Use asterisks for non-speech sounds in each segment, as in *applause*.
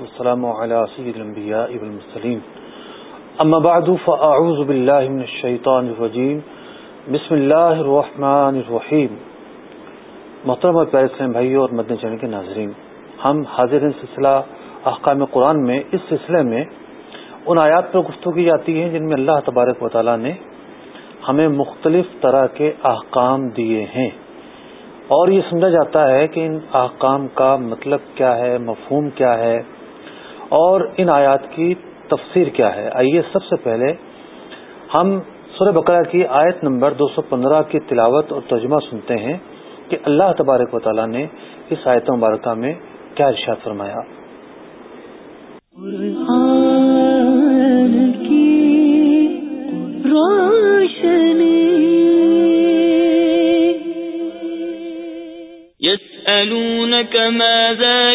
والسلام على سيد الانبياء والمرسلين. اما بعد فاعوذ بالله من الشيطان الرجيم. بسم الله الرحمن الرحيم. محترم اور پیارے اسلام بھائیوں اور مدنی چینل کے ناظرین، ہم حاضر ہیں سلسلہ احکام قرآن میں. اس سلسلے میں ان آیات پر گفتگو کی جاتی ہے جن میں اللہ تبارک و تعالی نے ہمیں مختلف طرح کے احکام دیے ہیں۔ اور یہ سمجھا جاتا ہے کہ ان احکام کا مطلب کیا ہے، مفہوم کیا ہے اور ان آیات کی تفسیر کیا ہے؟ آئیے سب سے پہلے ہم سورہ بقرہ کی آیت نمبر دو سو پندرہ کی تلاوت اور ترجمہ سنتے ہیں کہ اللہ تبارک و تعالیٰ نے اس آیت مبارکہ میں کیا ارشاد فرمایا۔ روشنی۔ يسألونك ماذا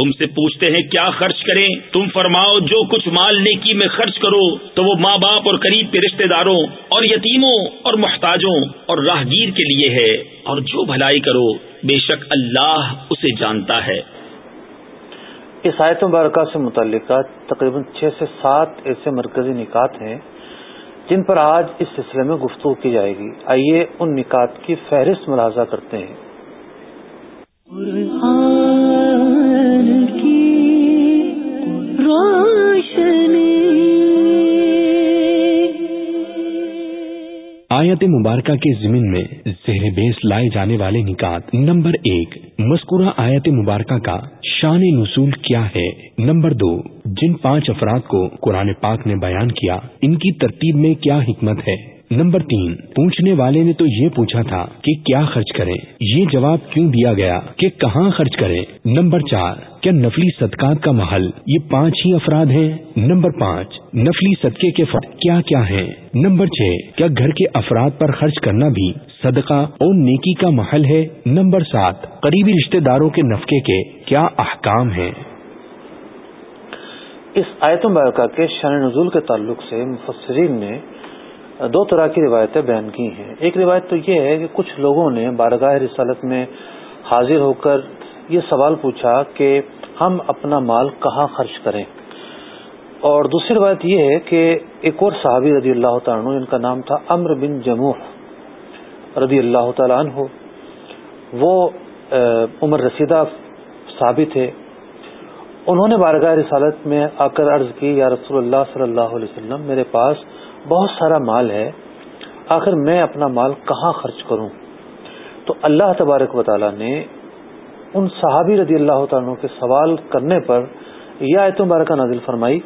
تم سے پوچھتے ہیں کیا خرچ کریں؟ تم فرماؤ جو کچھ مال نیکی میں خرچ کرو تو وہ ماں باپ اور قریب کے رشتہ داروں اور یتیموں اور محتاجوں اور راہگیر کے لیے ہے۔ اور جو بھلائی کرو بے شک اللہ اسے جانتا ہے۔ اس آیت مبارکہ سے متعلقہ تقریباً چھ سے سات ایسے مرکزی نکات ہیں جن پر آج اس سلسلے میں گفتگو کی جائے گی۔ آئیے ان نکات کی فہرست ملاحظہ کرتے ہیں۔ آیت مبارکہ کے زمین میں زہر بیس لائے جانے والے نکات نمبر ایک۔ مذکورہ آیت مبارکہ کا شان نصول کیا ہے۔ نمبر دو، جن پانچ افراد کو قرآن پاک نے بیان کیا، ان کی ترتیب میں کیا حکمت ہے؟ نمبر تین، پوچھنے والے نے تو یہ پوچھا تھا کہ کیا خرچ کریں؟ یہ جواب کیوں دیا گیا کہ کہاں خرچ کریں؟ نمبر چار، کیا نفلی صدقات کا محل یہ پانچ ہی افراد ہیں؟ نمبر پانچ، نفلی صدقے کے فرق کیا کیا ہیں؟ نمبر چھ، کیا گھر کے افراد پر خرچ کرنا بھی صدقہ اور نیکی کا محل ہے؟ نمبر سات، قریبی رشتہ داروں کے نفقے کے کیا احکام ہیں؟ اس آیت مبارکہ کے شان نزول کے تعلق سے مفسرین نے دو طرح کی روایتیں بیان کی ہیں۔ ایک روایت تو یہ ہے کہ کچھ لوگوں نے بارگاہ رسالت میں حاضر ہو کر یہ سوال پوچھا کہ ہم اپنا مال کہاں خرچ کریں؟ اور دوسری روایت یہ ہے کہ ایک اور صحابی رضی اللہ تعالیٰ ان کا نام تھا امر بن جموح رضی اللہ تعالیٰ عنہ، وہ عمر رسیدہ صحابی تھے۔ انہوں نے بارگاہ رسالت میں آ کر عرض کی، یا رسول اللہ صلی اللہ علیہ وسلم، میرے پاس بہت سارا مال ہے، آخر میں اپنا مال کہاں خرچ کروں؟ تو اللہ تبارک و تعالیٰ نے ان صحابی رضی اللہ تعالیٰ کے سوال کرنے پر یہ آیت مبارکہ نازل فرمائی۔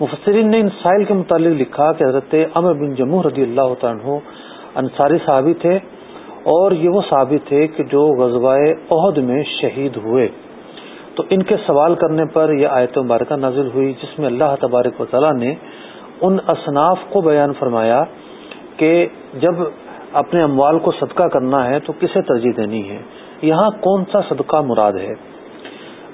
مفسرین نے ان سائل کے متعلق لکھا کہ حضرت امر بن جموں رضی اللہ تعالیٰ انصاری صحابی تھے اور یہ وہ صحابی تھے کہ جو غزوائے عہد میں شہید ہوئے۔ تو ان کے سوال کرنے پر یہ آیت مبارکہ نازل ہوئی، جس میں اللہ تبارک و تعالیٰ نے ان اصناف کو بیان فرمایا کہ جب اپنے اموال کو صدقہ کرنا ہے تو کسے ترجیح دینی ہے؟ یہاں کون سا صدقہ مراد ہے؟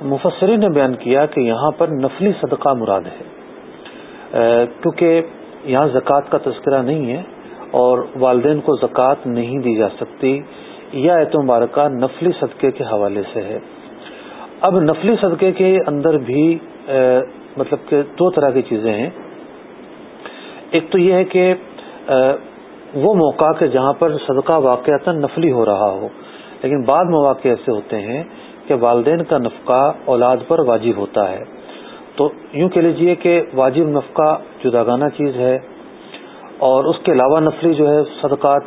مفسری نے بیان کیا کہ یہاں پر نفلی صدقہ مراد ہے۔ کیونکہ یہاں زکوٰۃ کا تذکرہ نہیں ہے اور والدین کو زکوٰۃ نہیں دی جا سکتی یا مبارکہ نفلی صدقے کے حوالے سے ہے۔ اب نفلی صدقے کے اندر بھی مطلب کہ دو طرح کی چیزیں ہیں۔ ایک تو یہ ہے کہ وہ موقع کہ جہاں پر صدقہ واقعات نفلی ہو رہا ہو، لیکن بعض مواقع ایسے ہوتے ہیں کہ والدین کا نفقہ اولاد پر واجب ہوتا ہے۔ تو یوں کہہ لیجیے کہ واجب نفقہ جداگانہ چیز ہے اور اس کے علاوہ نفلی جو ہے صدقات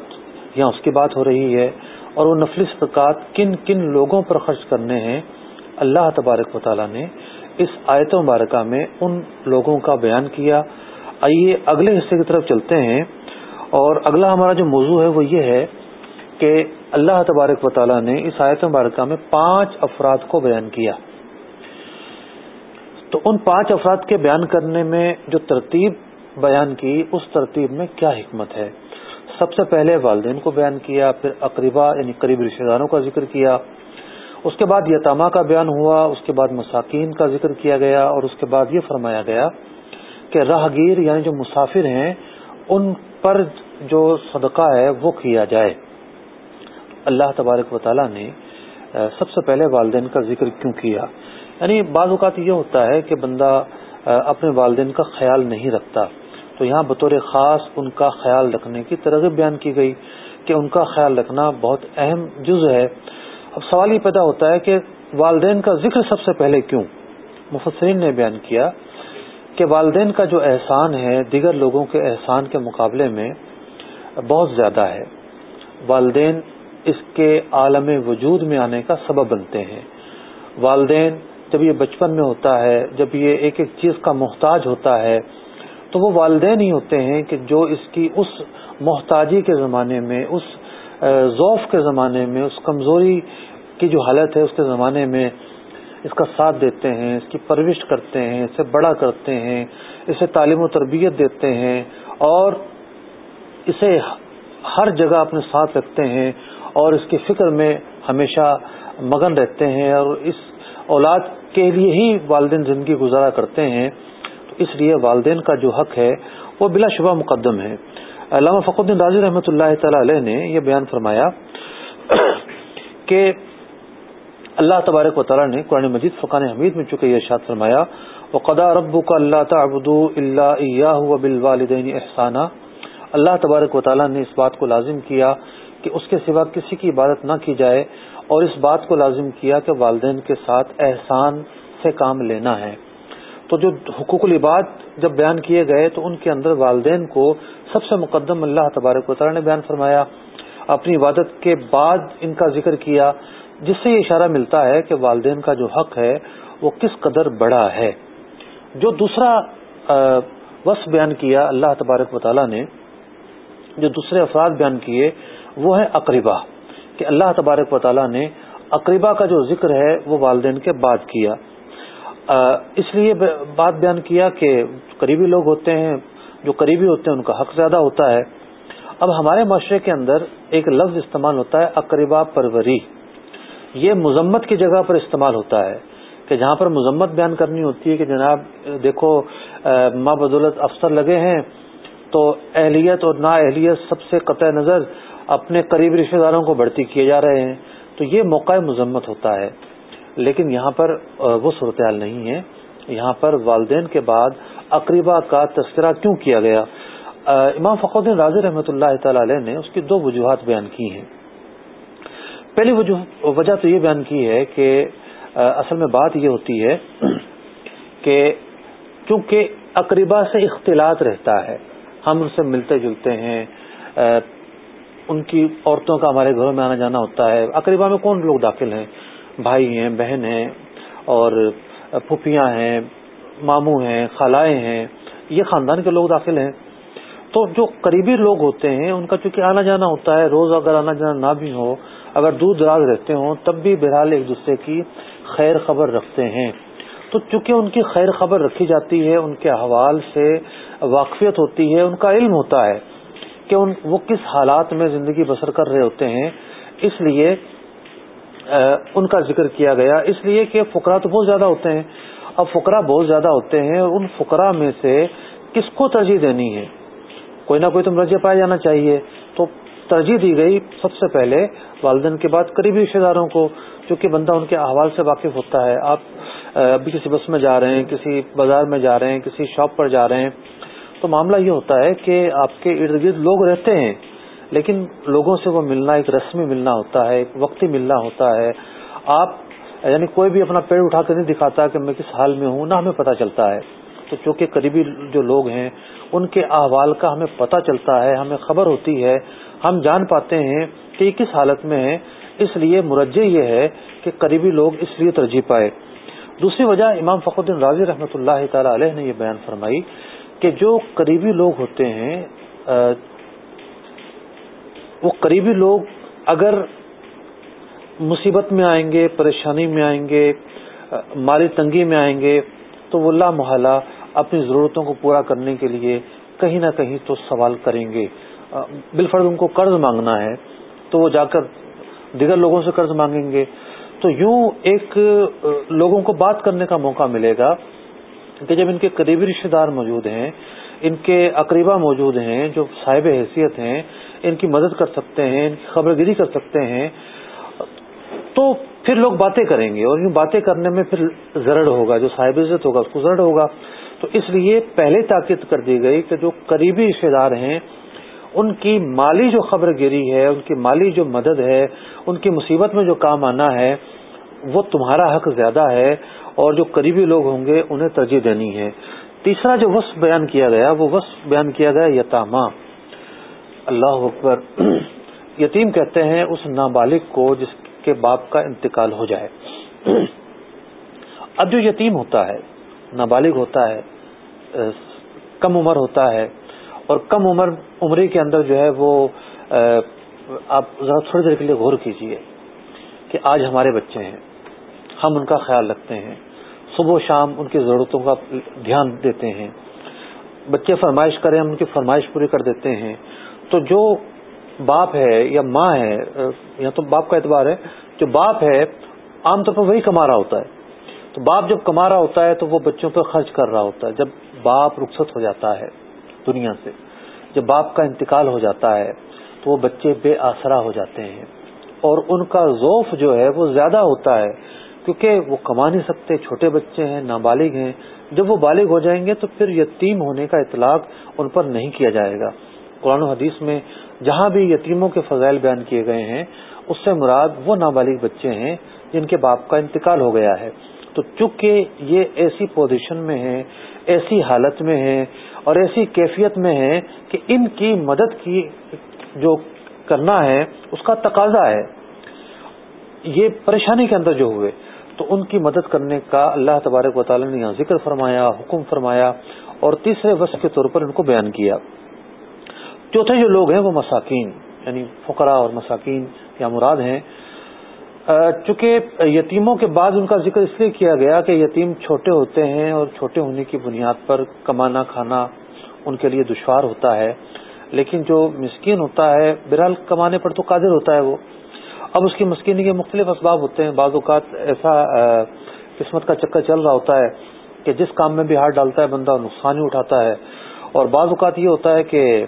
یہاں اس کی بات ہو رہی ہے، اور وہ نفلی صدقات کن کن لوگوں پر خرچ کرنے ہیں، اللہ تبارک و تعالیٰ نے اس آیت مبارکہ میں ان لوگوں کا بیان کیا آئیے اگلے حصے کی طرف چلتے ہیں اور اگلا ہمارا جو موضوع ہے وہ یہ ہے کہ اللہ تبارک و تعالیٰ نے اس آیت مبارکہ میں پانچ افراد کو بیان کیا۔ تو ان پانچ افراد کے بیان کرنے میں جو ترتیب بیان کی، اس ترتیب میں کیا حکمت ہے؟ سب سے پہلے والدین کو بیان کیا، پھر اقربا یعنی قریبی رشتے داروں کا ذکر کیا۔ اس کے بعد یتامہ کا بیان ہوا، اس کے بعد مساکین کا ذکر کیا گیا اور اس کے بعد یہ فرمایا گیا کہ راہگیر یعنی جو مسافر ہیں، ان پر جو صدقہ ہے وہ کیا جائے۔ اللہ تبارک و تعالیٰ نے سب سے پہلے والدین کا ذکر کیوں کیا؟ یعنی بعض اوقات یہ ہوتا ہے کہ بندہ اپنے والدین کا خیال نہیں رکھتا۔ تو یہاں بطور خاص ان کا خیال رکھنے کی ترغیب بیان کی گئی کہ ان کا خیال رکھنا بہت اہم جز ہے۔ اب سوال یہ پیدا ہوتا ہے کہ والدین کا ذکر سب سے پہلے کیوں؟ مفسرین نے بیان کیا کہ والدین کا جو احسان ہے، دیگر لوگوں کے احسان کے مقابلے میں بہت زیادہ ہے۔ والدین اس کے عالم وجود میں آنے کا سبب بنتے ہیں۔ والدین جب یہ بچپن میں ہوتا ہے، جب یہ ایک ایک چیز کا محتاج ہوتا ہے، تو وہ والدین ہی ہوتے ہیں کہ جو اس کی اس محتاجی کے زمانے میں، اس ذوف کے زمانے میں، اس کمزوری کی جو حالت ہے، اس کے زمانے میں اس کا ساتھ دیتے ہیں، اس کی پرورش کرتے ہیں اسے بڑا کرتے ہیں اسے تعلیم و تربیت دیتے ہیں اور اسے ہر جگہ اپنے ساتھ رکھتے ہیں اور اس کی فکر میں ہمیشہ مگن رہتے ہیں اور اس اولاد کے لیے ہی والدین زندگی گزارا کرتے ہیں۔ تو اس لیے والدین کا جو حق ہے، وہ بلا شبہ مقدم ہے۔ علامہ فخر الدین راضی رحمۃ اللہ تعالی علیہ نے یہ بیان فرمایا کہ اللہ تبارک و تعالیٰ نے قرآن مجید فقان حمید میں چکے یہ ارشاد فرمایا وہ قدا رب کا اللہ تعبد اللہ بال والدین احسانہ اللہ تبارک و تعالیٰ نے اس بات کو لازم کیا کہ اس کے سوا کسی کی عبادت نہ کی جائے اور اس بات کو لازم کیا کہ والدین کے ساتھ احسان سے کام لینا ہے۔ تو جو حقوق العباد جب بیان کیے گئے تو ان کے اندر والدین کو سب سے مقدم اللہ تبارک و تعالیٰ نے بیان فرمایا۔ اپنی عبادت کے بعد ان کا ذکر کیا۔ جس سے یہ اشارہ ملتا ہے کہ والدین کا جو حق ہے وہ کس قدر بڑا ہے۔ جو دوسرا وصف بیان کیا اللہ تبارک و تعالیٰ نے، جو دوسرے افراد بیان کیے، وہ ہے اقربا کہ اللہ تبارک و تعالیٰ نے اقربا کا جو ذکر ہے وہ والدین کے بعد کیا۔ اس لیے بات بیان کیا کہ قریبی لوگ ہوتے ہیں، جو قریبی ہوتے ہیں ان کا حق زیادہ ہوتا ہے۔ اب ہمارے معاشرے کے اندر ایک لفظ استعمال ہوتا ہے اقربا پروری۔ یہ مذمت کی جگہ پر استعمال ہوتا ہے کہ جہاں پر مذمت بیان کرنی ہوتی ہے کہ جناب، دیکھو ماں بدولت افسر لگے ہیں تو اہلیت اور نا اہلیت سب سے قطع نظر اپنے قریبی رشتے داروں کو بڑھتی کیے جا رہے ہیں۔ تو یہ موقع مذمت ہوتا ہے۔ لیکن یہاں پر وہ صورتحال نہیں ہے۔ یہاں پر والدین کے بعد اقریبا کا تذکرہ کیوں کیا گیا؟ امام فخر الدین راضی رحمۃ اللہ تعالی علیہ نے اس کی دو وجوہات بیان کی ہیں۔ پہلی وجہ تو یہ بیان کی ہے کہ اصل میں بات یہ ہوتی ہے کہ چونکہ اقربا سے اختلاط رہتا ہے، ہم ان سے ملتے جلتے ہیں ان کی عورتوں کا ہمارے گھروں میں آنا جانا ہوتا ہے۔ اقربا میں کون لوگ داخل ہیں؟ بھائی ہیں، بہن ہیں، اور پھوپھیاں ہیں، ماموں ہیں خالائیں ہیں، یہ خاندان کے لوگ داخل ہیں۔ تو جو قریبی لوگ ہوتے ہیں، ان کا چونکہ آنا جانا ہوتا ہے، روز اگر آنا جانا نہ بھی ہو، اگر دور دراز رہتے ہوں، تب بھی بہرحال ایک دوسرے کی خیر خبر رکھتے ہیں۔ تو چونکہ ان کی خیر خبر رکھی جاتی ہے، ان کے حوال سے واقفیت ہوتی ہے، ان کا علم ہوتا ہے کہ ان، وہ کس حالات میں زندگی بسر کر رہے ہوتے ہیں۔ اس لیے ان کا ذکر کیا گیا۔ اس لیے کہ فقرا تو بہت زیادہ ہوتے ہیں۔ اب فقرا بہت زیادہ ہوتے ہیں، ان فقرا میں سے کس کو ترجیح دینی ہے؟ کوئی نہ کوئی تو مرجع پایا جانا چاہیے۔ تو ترجیح دی گئی سب سے پہلے والدین کے بعد قریبی رشتے داروں کو چونکہ بندہ ان کے احوال سے واقف ہوتا ہے۔ آپ ابھی کسی بس میں جا رہے ہیں، کسی بازار میں جا رہے ہیں، کسی شاپ پر جا رہے ہیں۔ تو معاملہ یہ ہوتا ہے کہ آپ کے ارد گرد لوگ رہتے ہیں، لیکن لوگوں سے وہ ملنا، ایک رسمی ملنا ہوتا ہے، ایک وقتی ملنا ہوتا ہے۔ آپ یعنی کوئی بھی اپنا پیڑ اٹھا کر نہیں دکھاتا کہ میں کس حال میں ہوں، نہ ہمیں پتہ چلتا ہے۔ تو چونکہ قریبی جو لوگ ہیں ان کے احوال کا ہمیں پتہ چلتا ہے، ہمیں خبر ہوتی ہے، ہم جان پاتے ہیں کہ یہ کس حالت میں ہے اس لیے مرجع یہ ہے کہ قریبی لوگ اس لیے ترجیح پائے۔ دوسری وجہ امام فخر الدین راضی رحمۃ اللہ تعالی علیہ نے یہ بیان فرمائی کہ جو قریبی لوگ ہوتے ہیں وہ قریبی لوگ اگر مصیبت میں آئیں گے، پریشانی میں آئیں گے مالی تنگی میں آئیں گے، تو وہ اللہ محالہ اپنی ضرورتوں کو پورا کرنے کے لیے کہیں نہ کہیں تو سوال کریں گے۔ بالفرض ان کو قرض مانگنا ہے تو وہ جا کر دیگر لوگوں سے قرض مانگیں گے۔ تو یوں ایک لوگوں کو بات کرنے کا موقع ملے گا کہ جب ان کے قریبی رشتے دار موجود ہیں، ان کے اقریبا موجود ہیں، جو صاحب حیثیت ہیں، ان کی مدد کر سکتے ہیں، ان کی خبر گیری کر سکتے ہیں، تو پھر لوگ باتیں کریں گے۔ اور یوں باتیں کرنے میں پھر زرڑ ہوگا، جو صاحب عزت ہوگا، اس کو زرڑ ہوگا۔ تو اس لیے پہلے تاکید کر دی گئی کہ جو قریبی رشتے دار ہیں، ان کی مالی جو خبر گیری ہے، ان کی مالی جو مدد ہے، ان کی مصیبت میں جو کام آنا ہے، وہ تمہارا حق زیادہ ہے اور جو قریبی لوگ ہوں گے، انہیں ترجیح دینی ہے۔ تیسرا جو وصف بیان کیا گیا، وہ وصف بیان کیا گیا یتاما اللہ اکبر۔ *clears throat* یتیم کہتے ہیں اس نابالغ کو جس کے باپ کا انتقال ہو جائے۔ *clears throat* اب جو یتیم ہوتا ہے نابالغ ہوتا ہے کم عمر ہوتا ہے، اور کم عمر، عمری کے اندر جو ہے وہ آپ ذرا تھوڑی دیر کے لیے غور کیجیے کہ آج ہمارے بچے ہیں، ہم ان کا خیال رکھتے ہیں، صبح و شام ان کی ضرورتوں کا دھیان دیتے ہیں، بچے فرمائش کریں، ہم ان کی فرمائش پوری کر دیتے ہیں۔ تو جو باپ ہے یا ماں ہے یا تو باپ کا اعتبار ہے، جو باپ ہے، عام طور پر وہی کما رہا ہوتا ہے۔ تو باپ جب کما رہا ہوتا ہے تو وہ بچوں پہ خرچ کر رہا ہوتا ہے۔ جب باپ رخصت ہو جاتا ہے دنیا سے، جب باپ کا انتقال ہو جاتا ہے تو وہ بچے بے آسرا ہو جاتے ہیں۔ اور ان کا ذوف جو ہے وہ زیادہ ہوتا ہے، کیونکہ وہ کما نہیں سکتے، چھوٹے بچے ہیں، نابالغ ہیں۔ جب وہ بالغ ہو جائیں گے تو پھر یتیم ہونے کا اطلاق ان پر نہیں کیا جائے گا۔ قرآن و حدیث میں جہاں بھی یتیموں کے فضائل بیان کیے گئے ہیں، اس سے مراد وہ نابالغ بچے ہیں جن کے باپ کا انتقال ہو گیا ہے۔ تو چونکہ یہ ایسی پوزیشن میں ہے ایسی حالت میں ہے اور ایسی کیفیت میں ہے کہ ان کی مدد کی جو کرنا ہے، اس کا تقاضا ہے۔ یہ پریشانی کے اندر جو ہوئے، تو ان کی مدد کرنے کا اللہ تبارک و تعالی نے یہاں ذکر فرمایا، حکم فرمایا اور تیسرے وصف کے طور پر ان کو بیان کیا۔ چوتھے جو لوگ ہیں وہ مساکین یعنی فقرا اور مساکین یا مراد ہیں چونکہ یتیموں کے بعد ان کا ذکر اس لیے کیا گیا کہ یتیم چھوٹے ہوتے ہیں اور چھوٹے ہونے کی بنیاد پر کمانا کھانا ان کے لیے دشوار ہوتا ہے، لیکن جو مسکین ہوتا ہے بہرحال کمانے پر تو قادر ہوتا ہے وہ۔ اب اس کی مسکینی کے مختلف اسباب ہوتے ہیں۔ بعض اوقات ایسا قسمت کا چکر چل رہا ہوتا ہے کہ جس کام میں بھی ہاتھ ڈالتا ہے، بندہ نقصان ہی اٹھاتا ہے۔ اور بعض اوقات یہ ہوتا ہے کہ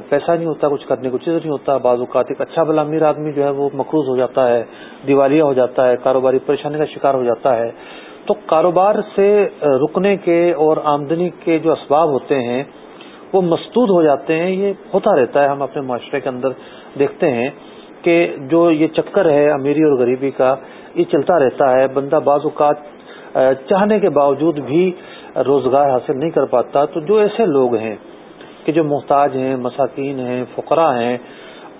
پیسہ نہیں ہوتا، کچھ کرنے کو چیز نہیں ہوتا، بعض اوقات ایک اچھا بلا امیر آدمی جو ہے وہ مقروض ہو جاتا ہے، دیوالیہ ہو جاتا ہے، کاروباری پریشانی کا شکار ہو جاتا ہے۔ تو کاروبار سے رکنے کے اور آمدنی کے جو اسباب ہوتے ہیں، وہ مستود ہو جاتے ہیں۔ یہ ہوتا رہتا ہے، ہم اپنے معاشرے کے اندر دیکھتے ہیں کہ جو یہ چکر ہے امیری اور غریبی کا، یہ چلتا رہتا ہے۔ بندہ بعض اوقات چاہنے کے باوجود بھی روزگار حاصل نہیں کر پاتا۔ تو جو ایسے لوگ ہیں کہ جو محتاج ہیں، مساکین ہیں فقرا ہیں،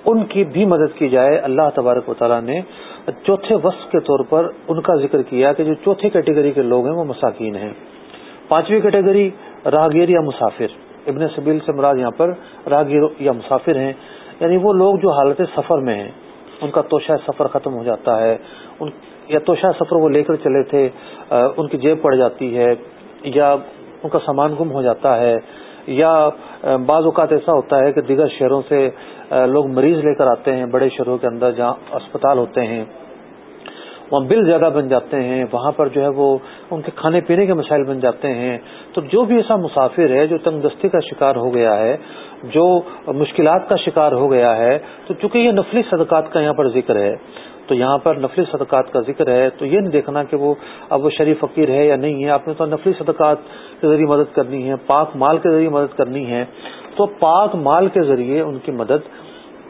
ان کی بھی مدد کی جائے۔ اللہ تبارک و تعالیٰ نے چوتھے وصف کے طور پر ان کا ذکر کیا کہ جو چوتھی کیٹیگری کے لوگ ہیں وہ مساکین ہیں۔ پانچویں کیٹیگری راہگیر یا مسافر۔ ابن سبیل سے مراد یہاں پر راہگیر یا مسافر ہیں۔ یعنی وہ لوگ جو حالت سفر میں ہیں۔ ان کا توشہ سفر ختم ہو جاتا ہے۔ ان یا توشہ سفر وہ لے کر چلے تھے ان کی جیب پڑ جاتی ہے یا ان کا سامان گم ہو جاتا ہے۔ یا بعض اوقات ایسا ہوتا ہے کہ دیگر شہروں سے لوگ مریض لے کر آتے ہیں، بڑے شہروں کے اندر جہاں اسپتال ہوتے ہیں، وہاں بل زیادہ بن جاتے ہیں، وہاں پر جو ہے وہ ان کے کھانے پینے کے مسائل بن جاتے ہیں۔ تو جو بھی ایسا مسافر ہے جو تنگ دستی کا شکار ہو گیا ہے، جو مشکلات کا شکار ہو گیا ہے، تو چونکہ یہ نفلی صدقات کا یہاں پر ذکر ہے تو یہاں پر نفلی صدقات کا ذکر ہے، تو یہ نہیں دیکھنا کہ وہ اب وہ شریف فقیر ہے یا نہیں ہے۔ آپ نے تو نفلی صدقات کے ذریعے مدد کرنی ہے، پاک مال کے ذریعے مدد کرنی ہے۔ تو پاک مال کے ذریعے ان کی مدد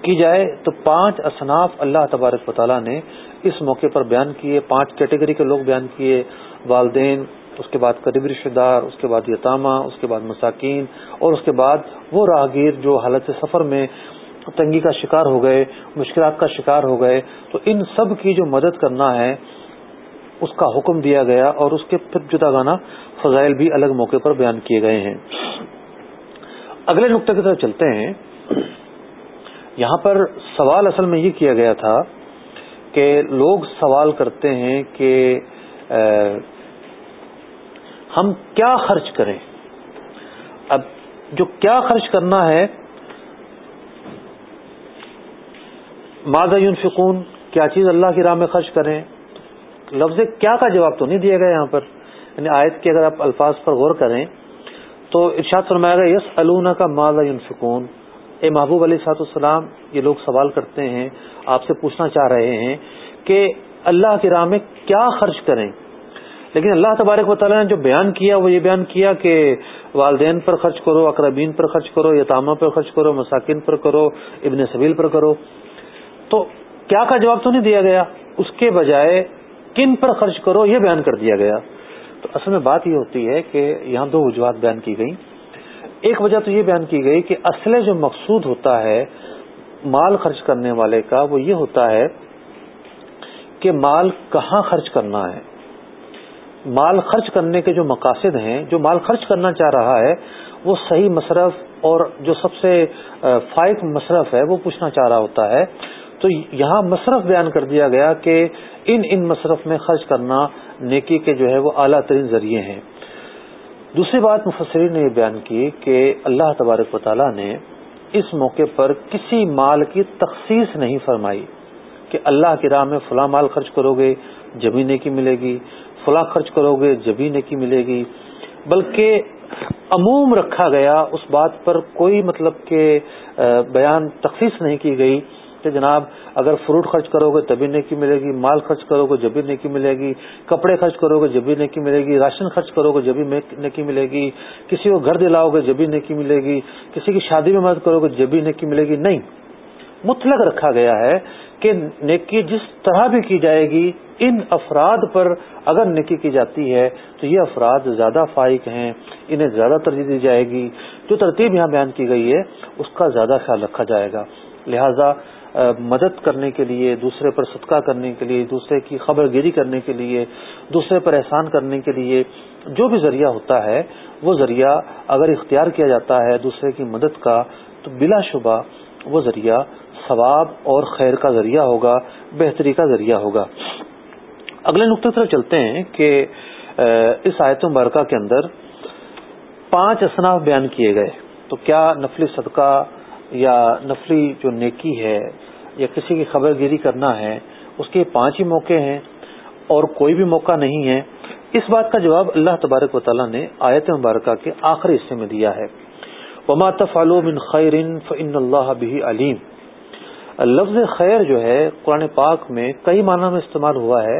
کی جائے۔ تو پانچ اصناف اللہ تبارک و تعالیٰ نے اس موقع پر بیان کیے۔ پانچ کیٹیگری کے لوگ بیان کیے۔ والدین، اس کے بعد قریبی رشتے دار، اس کے بعد یتامہ، اس کے بعد مساکین اور اس کے بعد وہ راہگیر جو حالت سفر میں تنگی کا شکار ہو گئے، مشکلات کا شکار ہو گئے، تو ان سب کی جو مدد کرنا ہے، اس کا حکم دیا گیا اور اس کے پھر جدا گانا فضائل بھی الگ موقع پر بیان کیے گئے ہیں۔ اگلے نقطے کی طرف چلتے ہیں۔ یہاں پر سوال اصل میں یہ کیا گیا تھا کہ لوگ سوال کرتے ہیں کہ ہم کیا خرچ کریں؟ اب جو کیا خرچ کرنا ہے مادہ فکون کیا چیز اللہ کی راہ میں خرچ کریں؟ لفظ کیا کا جواب تو نہیں دیا گیا یہاں پر۔ یعنی آیت کے اگر آپ الفاظ پر غور کریں، تو ارشاد فرمایا گیا یس النا کا مادہ فکون اے محبوب علیہ سات السلام یہ لوگ سوال کرتے ہیں، آپ سے پوچھنا چاہ رہے ہیں کہ اللہ کی راہ میں کیا خرچ کریں؟ لیکن اللہ تبارک و تعالیٰ نے جو بیان کیا، وہ یہ بیان کیا کہ والدین پر خرچ کرو، اقربین پر خرچ کرو، یتامہ پر خرچ کرو، مساکین پر کرو، ابن سبیل پر کرو۔ تو کیا کا جواب تو نہیں دیا گیا؟ اس کے بجائے کن پر خرچ کرو یہ بیان کر دیا گیا۔ تو اصل میں بات یہ ہوتی ہے کہ یہاں دو وجوہات بیان کی گئی ایک وجہ تو یہ بیان کی گئی کہ اصل جو مقصود ہوتا ہے مال خرچ کرنے والے کا، وہ یہ ہوتا ہے کہ مال کہاں خرچ کرنا ہے۔ مال خرچ کرنے کے جو مقاصد ہیں، جو مال خرچ کرنا چاہ رہا ہے، وہ صحیح مصرف اور جو سب سے فائق مصرف ہے، وہ پوچھنا چاہ رہا ہوتا ہے۔ تو یہاں مصرف بیان کر دیا گیا کہ ان ان مصرف میں خرچ کرنا نیکی کے جو ہے وہ اعلیٰ ترین ذریعے ہیں۔ دوسری بات مفسرین نے یہ بیان کی کہ اللہ تبارک و تعالیٰ نے اس موقع پر کسی مال کی تخصیص نہیں فرمائی کہ اللہ کی راہ میں فلاں مال خرچ کرو گے جبھی نیکی ملے گی، فلاں خرچ کرو گے جبھی نیکی ملے گی۔ بلکہ عموم رکھا گیا، اس بات پر کوئی مطلب کہ بیان تخصیص نہیں کی گئی۔ کہ جناب، اگر فروٹ خرچ کرو گے تبھی نیکی ملے گی، مال خرچ کرو گے جبھی نیکی ملے گی، کپڑے خرچ کرو گے جبھی نیکی ملے گی، راشن خرچ کرو گے جبھی نیکی ملے گی، کسی کو گھر دلاؤ گے جبھی نیکی ملے گی، کسی کی شادی میں مدد کرو گے جبھی نیکی ملے گی۔ نہیں، مطلق رکھا گیا ہے کہ نیکی جس طرح بھی کی جائے گی، ان افراد پر اگر نیکی کی جاتی ہے تو یہ افراد زیادہ فائق ہیں، انہیں زیادہ ترجیح دی جائے گی۔ جو ترتیب یہاں بیان کی گئی ہے، اس کا زیادہ خیال رکھا جائے گا۔ لہذا مدد کرنے کے لیے، دوسرے پر صدقہ کرنے کے لیے، دوسرے کی خبر گیری کرنے کے لیے، دوسرے پر احسان کرنے کے لیے جو بھی ذریعہ ہوتا ہے، وہ ذریعہ اگر اختیار کیا جاتا ہے دوسرے کی مدد کا، تو بلا شبہ وہ ذریعہ ثواب اور خیر کا ذریعہ ہوگا، بہتری کا ذریعہ ہوگا۔ اگلے نقطے طرف چلتے ہیں کہ اس آیت مبارکہ کے اندر پانچ اصناف بیان کیے گئے۔ تو کیا نفلی صدقہ یا نفلی جو نیکی ہے یا کسی کی خبر گیری کرنا ہے، اس کے پانچ ہی موقع ہیں اور کوئی بھی موقع نہیں ہے۔ اس بات کا جواب اللہ تبارک و تعالیٰ نے آیت مبارکہ کے آخری حصے میں دیا ہے۔ وما من خیر فن اللہ بھی علیم لفظ خیر جو ہے، قرآن پاک میں کئی معنی میں استعمال ہوا ہے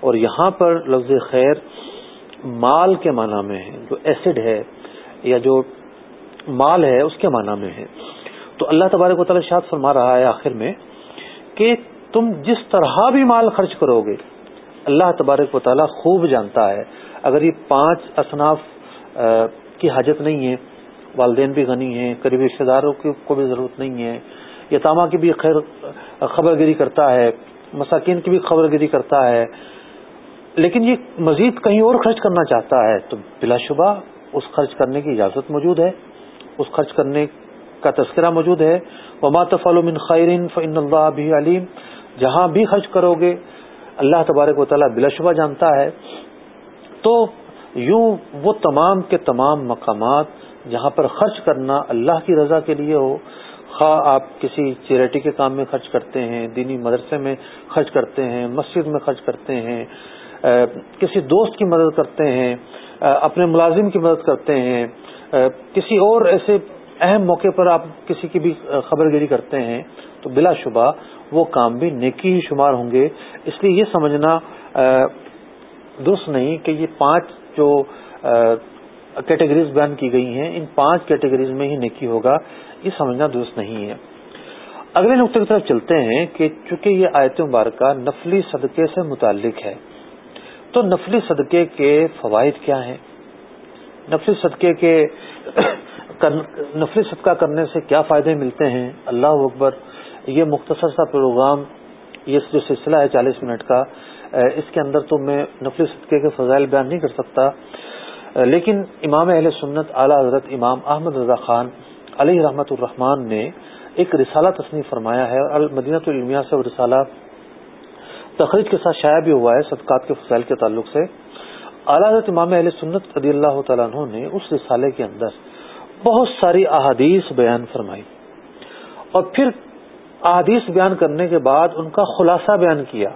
اور یہاں پر لفظ خیر مال کے معنی میں ہے، جو ایسڈ ہے یا جو مال ہے، اس کے معنی میں ہے۔ تو اللہ تبارک و تعالیٰ شاد فرما رہا ہے آخر میں کہ تم جس طرح بھی مال خرچ کرو گے، اللہ تبارک و تعالیٰ خوب جانتا ہے۔ اگر یہ پانچ اصناف کی حاجت نہیں ہے، والدین بھی غنی ہیں قریبی رشتے داروں کو بھی ضرورت نہیں ہے، یتامہ کی بھی خیر خبر گیری کرتا ہے، مساکین کی بھی خبر گیری کرتا ہے، لیکن یہ مزید کہیں اور خرچ کرنا چاہتا ہے، تو بلا شبہ اس خرچ کرنے کی اجازت موجود ہے۔ اس خرچ کرنے کا تذکرہ موجود ہے۔ وما تفعل من خیرن فن اللہ بھی علیم جہاں بھی خرچ کرو گے، اللہ تبارک و تعالیٰ بلا شبہ جانتا ہے۔ تو یوں وہ تمام کے تمام مقامات جہاں پر خرچ کرنا اللہ کی رضا کے لیے ہو، خواہ آپ کسی چیریٹی کے کام میں خرچ کرتے ہیں، دینی مدرسے میں خرچ کرتے ہیں، مسجد میں خرچ کرتے ہیں کسی دوست کی مدد کرتے ہیں اپنے ملازم کی مدد کرتے ہیں کسی اور ایسے اہم موقع پر آپ کسی کی بھی خبر گیری کرتے ہیں تو بلا شبہ وہ کام بھی نیکی ہی شمار ہوں گے۔ اس لیے یہ سمجھنا درست نہیں کہ یہ پانچ جو کیٹیگریز بیان کی گئی ہیں، ان پانچ کیٹیگریز میں ہی نیکی ہوگا، یہ سمجھنا درست نہیں ہے۔ اگلے نقطے کی طرف چلتے ہیں کہ چونکہ یہ آیت مبارکہ نفلی صدقے سے متعلق ہے، تو نفلی صدقے کے فوائد کیا ہیں؟ نفلی صدقے کے نفلی صدقہ کرنے سے کیا فائدے ملتے ہیں؟ اللہ اکبر، یہ مختصر سا پروگرام یہ جو سلسلہ ہے چالیس منٹ کا اس کے اندر تو میں نفلی صدقے کے فضائل بیان نہیں کر سکتا۔ لیکن امام اہل سنت اعلی حضرت امام احمد رضا خان علیہ رحمت الرحمان نے ایک رسالہ تصنیف فرمایا ہے۔ المدینت المیہ سے وہ رسالہ تقریب کے ساتھ شائع بھی ہوا ہے صدقات کے فضائل کے تعلق سے۔ اعلیٰ امام علیہ سنت رضی اللہ تعالیٰ عنہ نے اس رسالے کے اندر بہت ساری احادیث بیان فرمائی۔ اور پھر احادیث بیان کرنے کے بعد ان کا خلاصہ بیان کیا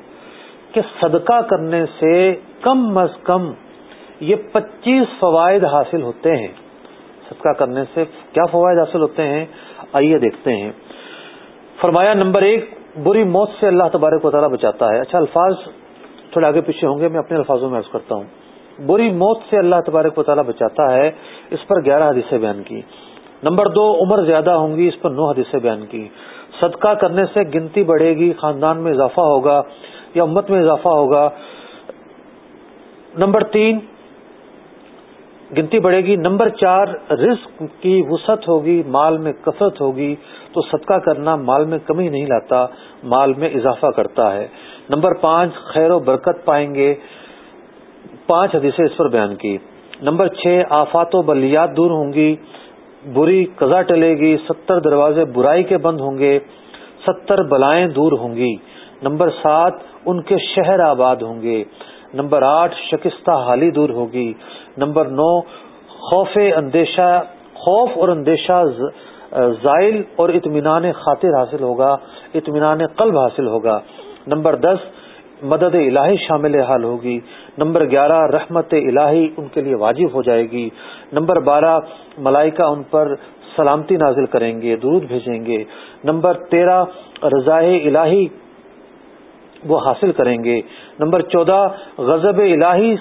کہ صدقہ کرنے سے کم از کم یہ پچیس فوائد حاصل ہوتے ہیں۔ صدقہ کرنے سے کیا فوائد حاصل ہوتے ہیں؟ آئیے دیکھتے ہیں۔ فرمایا، نمبر ایک، بری موت سے اللہ تبارک و تعالیٰ بچاتا ہے۔ اچھا الفاظ تھوڑے آگے پیچھے ہوں گے، میں اپنے الفاظوں میں عرض کرتا ہوں۔ بری موت سے اللہ تبارک و تعالیٰ بچاتا ہے، اس پر گیارہ حدیثیں بیان کی۔ نمبر دو، عمر زیادہ ہوں گی، اس پر نو حدیثیں بیان کی۔ صدقہ کرنے سے گنتی بڑھے گی، خاندان میں اضافہ ہوگا یا امت میں اضافہ ہوگا۔ نمبر تین، گنتی بڑھے گی۔ نمبر چار، رزق کی وسعت ہوگی، مال میں کثرت ہوگی۔ تو صدقہ کرنا مال میں کمی نہیں لاتا، مال میں اضافہ کرتا ہے۔ نمبر پانچ، خیر و برکت پائیں گے۔ پانچ حدیثیں اس پر بیان کی۔ نمبر چھ، آفات و بلیات دور ہوں گی، بری قضا ٹلے گی، ستر دروازے برائی کے بند ہوں گے، ستر بلائیں دور ہوں گی۔ نمبر سات، ان کے شہر آباد ہوں گے۔ نمبر آٹھ، شکستہ حالی دور ہوگی۔ نمبر نو، خوف اندیشہ، خوف اور اندیشہ زائل اور اطمینان خاطر حاصل ہوگا، اطمینان قلب حاصل ہوگا۔ نمبر دس مدد الہی شامل حال ہوگی۔ نمبر گیارہ، رحمت الہی ان کے لیے واجب ہو جائے گی۔ نمبر بارہ، ملائکہ ان پر سلامتی نازل کریں گے، درود بھیجیں گے۔ نمبر تیرہ رضاء الہی وہ حاصل کریں گے۔ نمبر چودہ غزب الہی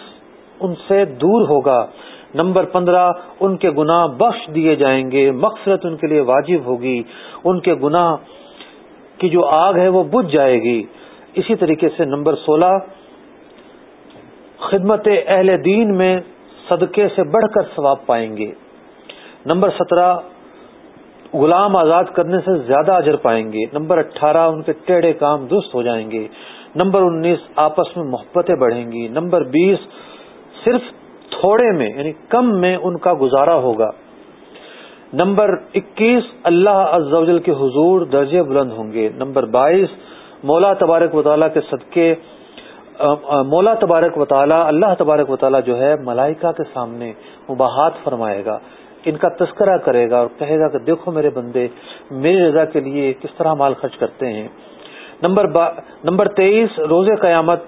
ان سے دور ہوگا۔ نمبر پندرہ، ان کے گناہ بخش دیے جائیں گے مقصرت ان کے لیے واجب ہوگی۔ ان کے گناہ کی جو آگ ہے وہ بجھ جائے گی۔ اسی طریقے سے نمبر سولہ، خدمت اہل دین میں صدقے سے بڑھ کر ثواب پائیں گے۔ نمبر سترہ، غلام آزاد کرنے سے زیادہ اجر پائیں گے۔ نمبر اٹھارہ، ان کے ٹیڑھے کام درست ہو جائیں گے۔ نمبر انیس، آپس میں محبتیں بڑھیں گی۔ نمبر بیس، صرف تھوڑے میں یعنی کم میں ان کا گزارا ہوگا۔ نمبر اکیس، اللہ عزوجل کے حضور درجے بلند ہوں گے۔ نمبر بائیس مولا تبارک و تعالیٰ کے صدقے مولا تبارک و تعالیٰ، اللہ تبارک و تعالیٰ جو ہے ملائکہ کے سامنے مباحت فرمائے گا، ان کا تذکرہ کرے گا اور کہے گا کہ دیکھو میرے بندے، میری رضا کے لیے کس طرح مال خرچ کرتے ہیں۔ نمبر با، نمبر تیئیس روز قیامت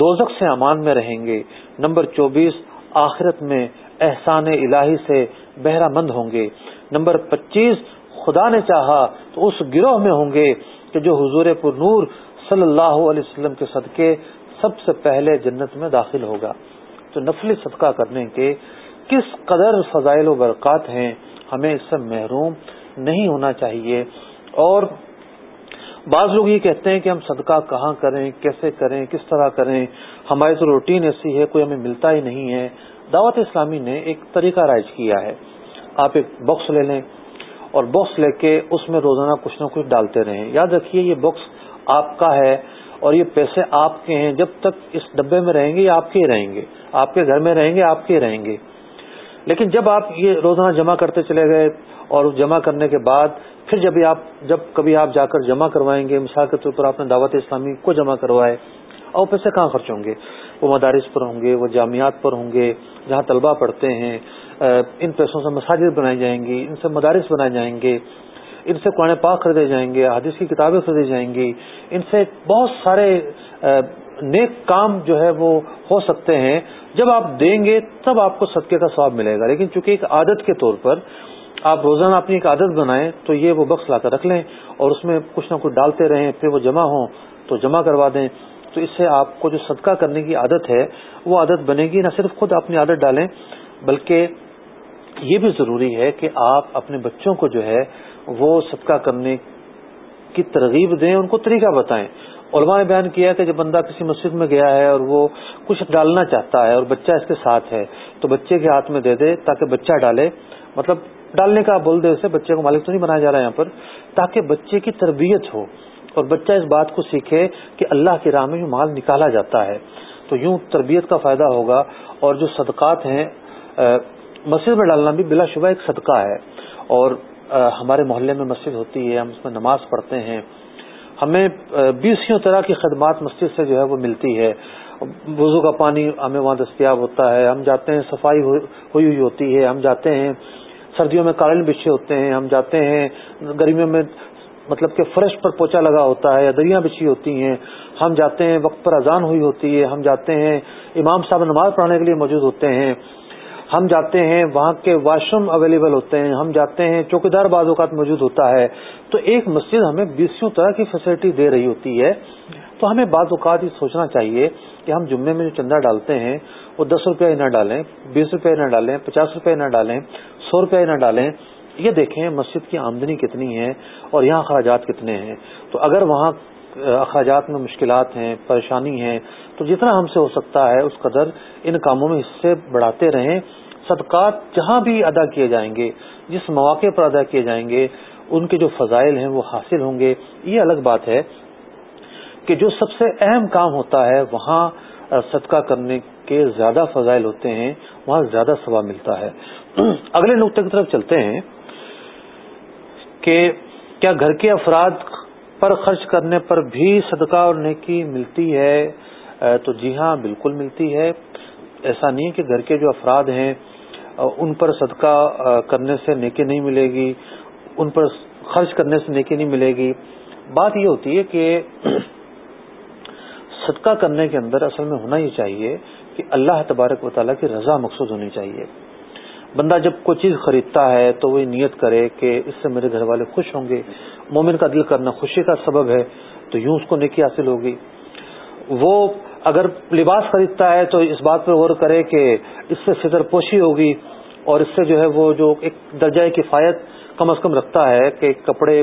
دوزخ سے امان میں رہیں گے۔ نمبر چوبیس، آخرت میں احسان الہی سے بہرہ مند ہوں گے۔ نمبر پچیس، خدا نے چاہا تو اس گروہ میں ہوں گے۔ کہ جو حضور پر نور صلی اللہ علیہ وسلم کے صدقے سب سے پہلے جنت میں داخل ہوگا۔ تو نفلی صدقہ کرنے کے کس قدر فضائل و برکات ہیں، ہمیں اس سے محروم نہیں ہونا چاہیے۔ اور بعض لوگ یہ کہتے ہیں کہ ہم صدقہ کہاں کریں، کیسے کریں، کس طرح کریں، ہماری تو روٹین ایسی ہے، کوئی ہمیں ملتا ہی نہیں ہے۔ دعوت اسلامی نے ایک طریقہ رائج کیا ہے۔ آپ ایک باکس لے لیں۔ اور باکس لے کے اس میں روزانہ کچھ نہ کچھ ڈالتے رہیں۔ یاد رکھیے، یہ باکس آپ کا ہے اور یہ پیسے آپ کے ہیں۔ جب تک اس ڈبے میں رہیں گے، یہ آپ کے ہی رہیں گے۔ آپ کے گھر میں رہیں گے، آپ کے ہی رہیں گے۔ لیکن جب آپ یہ روزانہ جمع کرتے چلے گئے اور جمع کرنے کے بعد پھر جب آپ جب کبھی آپ جا کر جمع کروائیں گے، مثال کے طور پر آپ نے دعوت اسلامی کو جمع کروائے، اور پیسے کہاں خرچ ہوں گے؟ وہ مدارس پر ہوں گے، وہ جامعات پر ہوں گے، جہاں طلبہ پڑھتے ہیں۔ ان پیسوں سے مساجد بنائی جائیں گی ان سے مدارس بنائے جائیں گے، ان سے قرآن پاک خریدے جائیں گے، حدیث کی کتابیں خریدی جائیں گی، ان سے بہت سارے نیک کام جو ہے وہ ہو سکتے ہیں۔ جب آپ دیں گے تب آپ کو صدقے کا ثواب ملے گا۔ لیکن چونکہ ایک عادت کے طور پر آپ روزانہ اپنی ایک عادت بنائیں تو یہ وہ بخش لا کر رکھ لیں اور اس میں کچھ نہ کچھ ڈالتے رہیں، پھر وہ جمع ہوں تو جمع کروا دیں۔ تو اس سے آپ کو جو صدقہ کرنے کی عادت ہے وہ عادت بنے گی، نہ صرف خود اپنی عادت ڈالیں بلکہ یہ بھی ضروری ہے کہ آپ اپنے بچوں کو جو ہے وہ صدقہ کرنے کی ترغیب دیں، ان کو طریقہ بتائیں۔ علماء نے بیان کیا کہ جب بندہ کسی مسجد میں گیا ہے اور وہ کچھ ڈالنا چاہتا ہے اور بچہ اس کے ساتھ ہے، تو بچے کے ہاتھ میں دے دے تاکہ بچہ ڈالے۔ مطلب ڈالنے کا بول دے اسے، بچے کو مالک تو نہیں بنایا جا رہا ہے یہاں پر، تاکہ بچے کی تربیت ہو اور بچہ اس بات کو سیکھے کہ اللہ کی راہ میں مال نکالا جاتا ہے۔ تو یوں تربیت کا فائدہ ہوگا اور جو صدقات ہیں مسجد میں ڈالنا بھی بلا شبہ ایک صدقہ ہے اور ہمارے محلے میں مسجد ہوتی ہے، ہم اس میں نماز پڑھتے ہیں۔ ہمیں بیسوں طرح کی خدمات مسجد سے جو ہے وہ ملتی ہے۔ وضو کا پانی ہمیں وہاں دستیاب ہوتا ہے۔ ہم جاتے ہیں، صفائی ہوئی ہوئی ہوتی ہے۔ ہم جاتے ہیں، سردیوں میں قالین بچھے ہوتے ہیں۔ ہم جاتے ہیں، گرمیوں میں مطلب کہ فرش پر پوچا لگا ہوتا ہے دریاں بچھی ہوتی ہیں۔ ہم جاتے ہیں، وقت پر اذان ہوئی ہوتی ہے۔ ہم جاتے ہیں، امام صاحب نماز پڑھانے کے لیے موجود ہوتے ہیں۔ ہم جاتے ہیں، وہاں کے واش روم اویلیبل ہوتے ہیں، ہم جاتے ہیں، چوکیدار بعض اوقات موجود ہوتا ہے۔ تو ایک مسجد ہمیں بیسوں طرح کی فیسلٹی دے رہی ہوتی ہے۔ تو ہمیں بعض اوقات یہ سوچنا چاہیے کہ ہم جمعے میں جو چندہ ڈالتے ہیں، وہ دس روپے نہ ڈالیں، بیس روپے نہ ڈالیں، پچاس روپے نہ ڈالیں، سو روپے نہ ڈالیں۔ یہ دیکھیں مسجد کی آمدنی کتنی ہے اور یہاں اخراجات کتنے ہیں۔ تو اگر وہاں اخراجات میں مشکلات ہیں، پریشانی ہے تو جتنا ہم سے ہو سکتا ہے، اس قدر ان کاموں میں حصے بڑھاتے رہیں۔ صدقات جہاں بھی ادا کیے جائیں گے، جس مواقع پر ادا کیے جائیں گے، ان کے جو فضائل ہیں وہ حاصل ہوں گے۔ یہ الگ بات ہے کہ جو سب سے اہم کام ہوتا ہے، وہاں صدقہ کرنے کے زیادہ فضائل ہوتے ہیں، وہاں زیادہ ثواب ملتا ہے۔ *clears throat* اگلے نقطے کی طرف چلتے ہیں کہ کیا گھر کے افراد پر خرچ کرنے پر بھی صدقہ اور نیکی ملتی ہے؟ تو جی ہاں بالکل ملتی ہے۔ ایسا نہیں کہ گھر کے جو افراد ہیں ان پر صدقہ کرنے سے نیکی نہیں ملے گی، ان پر خرچ کرنے سے نیکی نہیں ملے گی۔ بات یہ ہوتی ہے کہ صدقہ کرنے کے اندر اصل میں ہونا یہ چاہیے کہ اللہ تبارک و تعالیٰ کی رضا مقصود ہونی چاہیے۔ بندہ جب کوئی چیز خریدتا ہے تو وہ نیت کرے کہ اس سے میرے گھر والے خوش ہوں گے، مومن کا دل کرنا خوشی کا سبب ہے، تو یوں اس کو نیکی حاصل ہوگی۔ وہ اگر لباس خریدتا ہے تو اس بات پہ غور کرے کہ اس سے فطر پوشی ہوگی اور اس سے جو ہے وہ جو ایک درجۂ کفایت کم از کم رکھتا ہے کہ کپڑے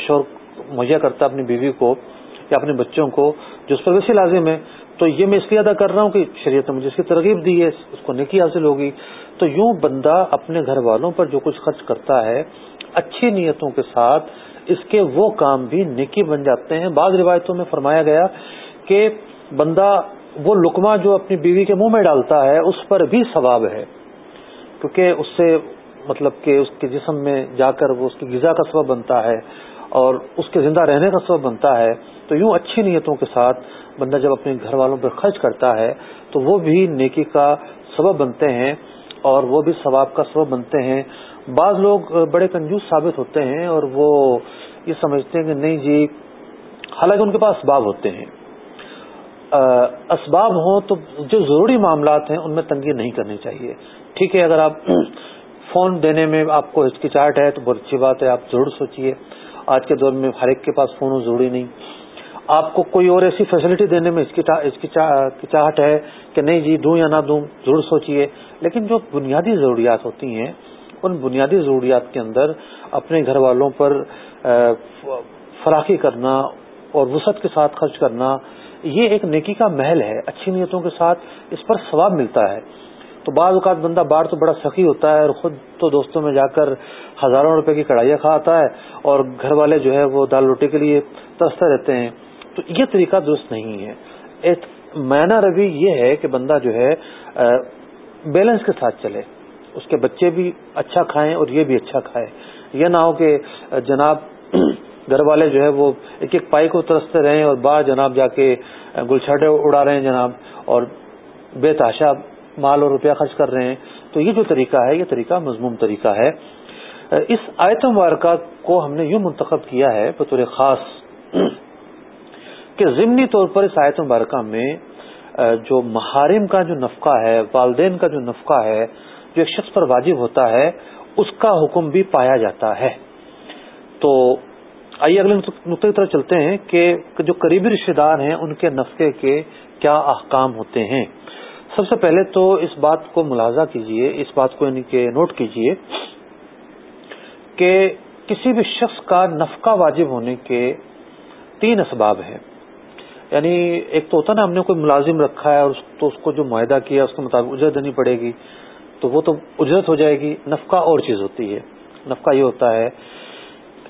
شور مہیا کرتا ہے اپنی بیوی کو یا اپنے بچوں کو، جو اس پر ویسے لازم ہے۔ تو یہ میں اس لیے ادا کر رہا ہوں کہ شریعت نے مجھے اس کی ترغیب دی ہے، اس کو نیکی حاصل ہوگی۔ تو یوں بندہ اپنے گھر والوں پر جو کچھ خرچ کرتا ہے اچھی نیتوں کے ساتھ اس کے وہ کام بھی نیکی بن جاتے ہیں۔ بعض روایتوں میں فرمایا گیا کہ بندہ وہ لکما جو اپنی بیوی کے منہ میں ڈالتا ہے، اس پر بھی ثواب ہے۔ کیونکہ اس سے مطلب کہ اس کے جسم میں جا کر وہ اس کی غذا کا سبب بنتا ہے اور اس کے زندہ رہنے کا سبب بنتا ہے۔ تو یوں اچھی نیتوں کے ساتھ بندہ جب اپنے گھر والوں پر خرچ کرتا ہے، تو وہ بھی نیکی کا سبب بنتے ہیں اور وہ بھی ثواب کا سبب بنتے ہیں۔ بعض لوگ بڑے کنجوس ثابت ہوتے ہیں اور وہ یہ سمجھتے ہیں کہ نہیں جی حالانکہ ان کے پاس اسباب ہوتے ہیں۔ اسباب ہوں تو جو ضروری معاملات ہیں ان میں تنگی نہیں کرنی چاہیے۔ ٹھیک ہے، اگر آپ فون دینے میں آپ کو ہچکچاہٹ ہے تو بہت اچھی بات ہے، آپ ضرور سوچیے آج کے دور میں ہر ایک کے پاس فون ہو ضروری نہیں۔ آپ کو کوئی اور ایسی فیسلٹی دینے میں چاہٹ ہے کہ نہیں جی دوں یا نہ دوں، ضرور سوچیے لیکن جو بنیادی ضروریات ہوتی ہیں، ان بنیادی ضروریات کے اندر اپنے گھر والوں پر فراخی کرنا اور وسعت کے ساتھ خرچ کرنا یہ ایک نیکی کا محل ہے، اچھی نیتوں کے ساتھ اس پر ثواب ملتا ہے۔ تو بعض اوقات بندہ باہر تو بڑا سخی ہوتا ہے اور خود تو دوستوں میں جا کر ہزاروں روپے کی کڑھائیاں کھاتا ہے اور گھر والے جو ہے وہ دال روٹی کے لیے ترستے رہتے ہیں۔ تو یہ طریقہ درست نہیں ہے۔ ایک مینا روی یہ ہے کہ بندہ جو ہے بیلنس کے ساتھ چلے۔ اس کے بچے بھی اچھا کھائیں اور یہ بھی اچھا کھائے۔ یہ نہ ہو کہ جناب گھر والے جو ہے وہ ایک ایک پائی کو ترستے رہیں اور بعد جناب جا کے گلچھاٹے اڑا رہے ہیں جناب اور بے تاشا مال اور روپیہ خرچ کر رہے ہیں۔ تو یہ جو طریقہ ہے، یہ طریقہ مضموم طریقہ ہے۔ اس آیت مبارکہ کو ہم نے یوں منتخب کیا ہے بطور خاص کہ ضمنی طور پر اس آیت مبارکہ میں جو محارم کا جو نفقہ ہے، والدین کا جو نفقہ ہے، جو ایک شخص پر واجب ہوتا ہے، اس کا حکم بھی پایا جاتا ہے۔ تو آئیے اگلے نقطے کی طرف چلتے ہیں کہ جو قریبی رشتے دار ہیں، ان کے نفقے کے کیا احکام ہوتے ہیں؟ سب سے پہلے تو اس بات کو ملازہ کیجیے، اس بات کو یعنی کہ نوٹ کیجیے کہ کسی بھی شخص کا نفقہ واجب ہونے کے تین اسباب ہیں۔ یعنی ایک تو ہوتا نا، ہم نے کوئی ملازم رکھا ہے اور تو اس کو جو معاہدہ کیا اس کے مطابق اجرت دینی پڑے گی، تو وہ تو اجرت ہو جائے گی۔ نفقہ اور چیز ہوتی ہے۔ نفقہ یہ ہوتا ہے،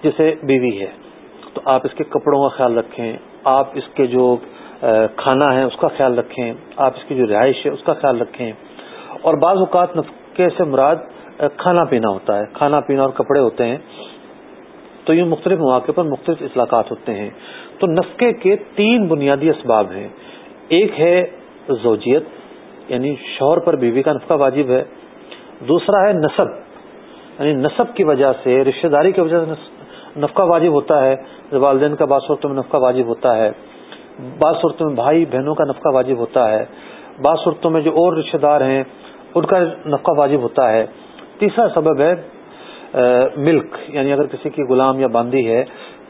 جیسے بیوی ہے۔ تو آپ اس کے کپڑوں کا خیال رکھیں، آپ اس کے جو کھانا ہے اس کا خیال رکھیں، آپ اس کی جو رہائش ہے اس کا خیال رکھیں۔ اور بعض اوقات نفقے سے مراد کھانا پینا ہوتا ہے، کھانا پینا اور کپڑے ہوتے ہیں۔ تو یہ مختلف مواقع پر مختلف اطلاقات ہوتے ہیں۔ تو نفقے کے تین بنیادی اسباب ہیں۔ ایک ہے زوجیت یعنی شوہر پر بیوی کا نفقہ واجب ہے۔ دوسرا ہے نصب یعنی نصب کی وجہ سے، رشتہ داری کی وجہ سے نفقہ واجب ہوتا ہے، والدین کا بعض صورتوں میں نفقہ واجب ہوتا ہے۔ بعض صورتوں میں بھائی بہنوں کا نفقہ واجب ہوتا ہے۔ بعض صورتوں میں جو اور رشتہ دار ہیں، ان کا نفقہ واجب ہوتا ہے۔ تیسرا سبب ہے ملک۔ یعنی اگر کسی کی غلام یا باندھی ہے،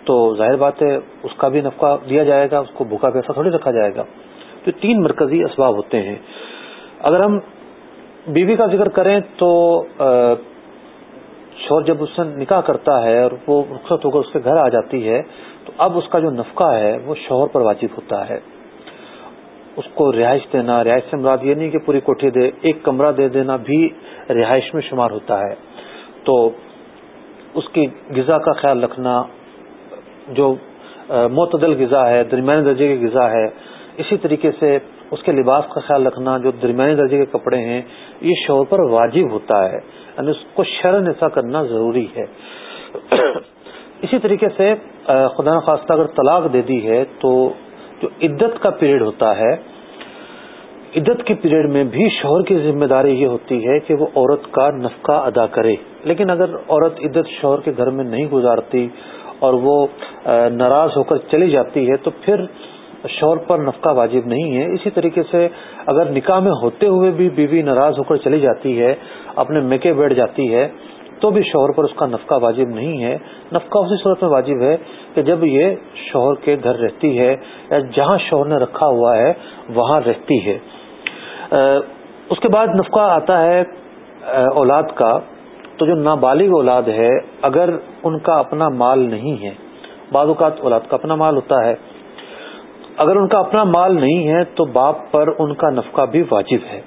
تو ظاہر بات ہے، اس کا بھی نفقہ دیا جائے گا، اس کو بھوکا پیسہ تھوڑی رکھا جائے گا۔ تو تین مرکزی اسباب ہوتے ہیں۔ اگر ہم بیوی کا ذکر کریں تو شور جب اس سے نکاح کرتا ہے اور وہ رخصت ہو کر اس کے گھر آ جاتی ہے، تو اب اس کا جو نفقہ ہے، وہ شوہر پر واجب ہوتا ہے۔ اس کو رہائش دینا، رہائش سے مراد یہ نہیں کہ پوری کوٹھی دے، ایک کمرہ دے دینا بھی رہائش میں شمار ہوتا ہے۔ تو اس کی غذا کا خیال رکھنا، جو معتدل غذا ہے درمیانی درجے کی غذا ہے، اسی طریقے سے اس کے لباس کا خیال رکھنا، جو درمیانی درجے کے کپڑے ہیں، یہ شوہر پر واجب ہوتا ہے۔ یعنی اس کو شرن ایسا کرنا ضروری ہے۔ اسی طریقے سے خدا نخواستہ اگر طلاق دے دی ہے تو جو عدت کا پیریڈ ہوتا ہے، عدت کے پیریڈ میں بھی شوہر کی ذمہ داری یہ ہوتی ہے کہ وہ عورت کا نفقہ ادا کرے۔ لیکن اگر عورت عدت شوہر کے گھر میں نہیں گزارتی اور وہ ناراض ہو کر چلی جاتی ہے تو پھر شوہر پر نفقہ واجب نہیں ہے۔ اسی طریقے سے اگر نکاح میں ہوتے ہوئے بھی بیوی ناراض ہو کر چلی جاتی ہے، اپنے میکے بیٹھ جاتی ہے، تو بھی شوہر پر اس کا نفقہ واجب نہیں ہے۔ نفقہ اسی صورت میں واجب ہے کہ جب یہ شوہر کے گھر رہتی ہے، یا جہاں شوہر نے رکھا ہوا ہے، وہاں رہتی ہے۔ اس کے بعد نفقہ آتا ہے اولاد کا۔ تو جو نابالغ اولاد ہے، اگر ان کا اپنا مال نہیں ہے، بعض اوقات اولاد کا اپنا مال ہوتا ہے۔ اگر ان کا اپنا مال نہیں ہے تو باپ پر ان کا نفقہ بھی واجب ہے۔